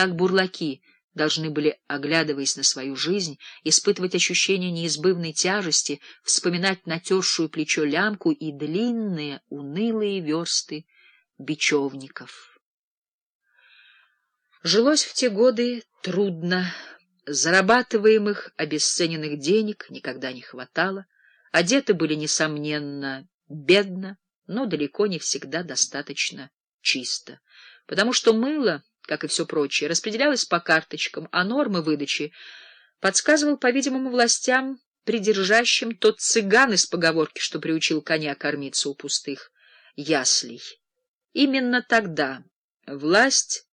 Так бурлаки должны были, оглядываясь на свою жизнь, испытывать ощущение неизбывной тяжести, вспоминать натершую плечо лямку и длинные, унылые версты бечевников. Жилось в те годы трудно, зарабатываемых обесцененных денег никогда не хватало, одеты были, несомненно, бедно, но далеко не всегда достаточно чисто, потому что мыло, как и все прочее, распределялось по карточкам, а нормы выдачи подсказывал, по-видимому, властям, придержащим тот цыган из поговорки, что приучил коня кормиться у пустых яслей. Именно тогда власть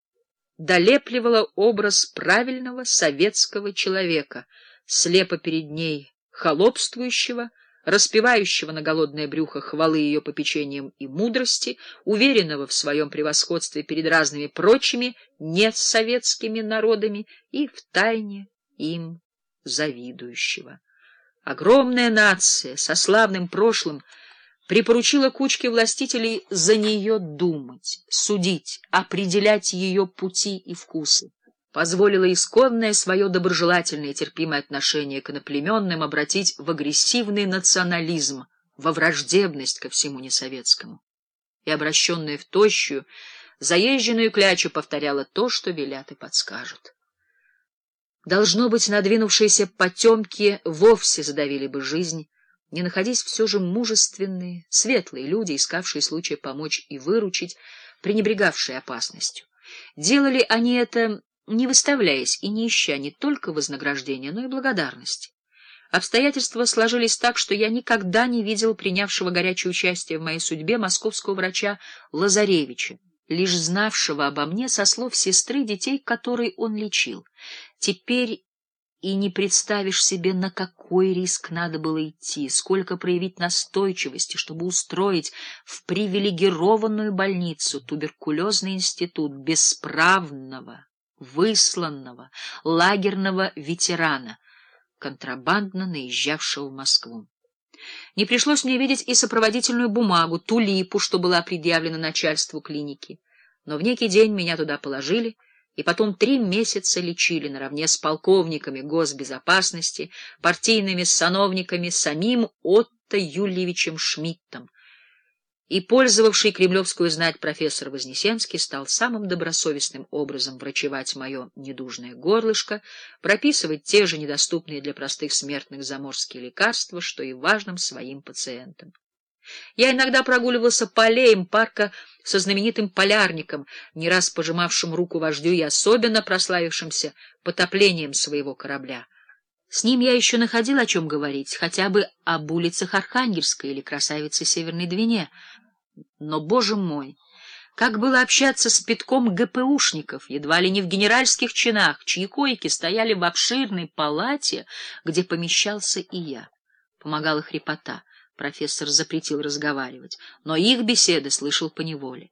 долепливала образ правильного советского человека, слепо перед ней холопствующего, распевающего на голодное брюхо хвалы ее попечением и мудрости, уверенного в своем превосходстве перед разными прочими несоветскими народами и втайне им завидующего. Огромная нация со славным прошлым припоручила кучке властителей за нее думать, судить, определять ее пути и вкусы позволила исконное свое доброжелательное и терпимое отношение к иноплеменным обратить в агрессивный национализм, во враждебность ко всему несоветскому. И обращенная в тощую, заезженную клячу повторяла то, что велят и подскажут. Должно быть, надвинувшиеся потемки вовсе задавили бы жизнь, не находясь все же мужественные, светлые люди, искавшие случая помочь и выручить, пренебрегавшие опасностью. Делали они это не выставляясь и не ища не только вознаграждения, но и благодарности. Обстоятельства сложились так, что я никогда не видел принявшего горячее участие в моей судьбе московского врача Лазаревича, лишь знавшего обо мне со слов сестры детей, которые он лечил. Теперь и не представишь себе, на какой риск надо было идти, сколько проявить настойчивости, чтобы устроить в привилегированную больницу туберкулезный институт бесправного высланного лагерного ветерана, контрабандно наезжавшего в Москву. Не пришлось мне видеть и сопроводительную бумагу, ту липу, что была предъявлена начальству клиники. Но в некий день меня туда положили, и потом три месяца лечили наравне с полковниками госбезопасности, партийными сановниками, самим Отто Юльевичем Шмидтом, и пользовавший кремлевскую знать профессор Вознесенский стал самым добросовестным образом врачевать мое недужное горлышко, прописывать те же недоступные для простых смертных заморские лекарства, что и важным своим пациентам. Я иногда прогуливался по аллеям парка со знаменитым полярником, не раз пожимавшим руку вождю и особенно прославившимся потоплением своего корабля. С ним я еще находил о чем говорить, хотя бы об улицах Архангельской или красавице Северной Двине. Но, боже мой, как было общаться с пятком ГПУшников, едва ли не в генеральских чинах, чьи койки стояли в обширной палате, где помещался и я. Помогала хрипота. Профессор запретил разговаривать, но их беседы слышал поневоле.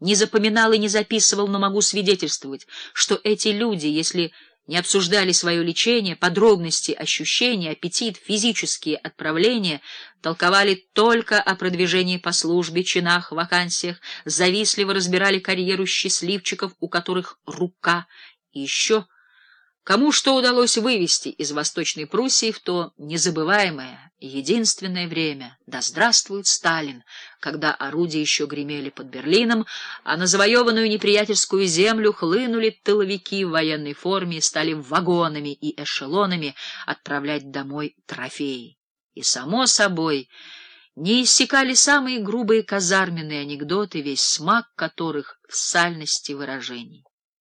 Не запоминал и не записывал, но могу свидетельствовать, что эти люди, если не обсуждали свое лечение, подробности ощущений, аппетит, физические отправления, толковали только о продвижении по службе, чинах, вакансиях, завистливо разбирали карьеру счастливчиков, у которых рука, и еще Кому что удалось вывести из Восточной Пруссии в то незабываемое единственное время, да здравствует Сталин, когда орудия еще гремели под Берлином, а на завоеванную неприятельскую землю хлынули тыловики в военной форме и стали вагонами и эшелонами отправлять домой трофеи. И, само собой, не иссякали самые грубые казарменные анекдоты, весь смак которых в сальности выражений.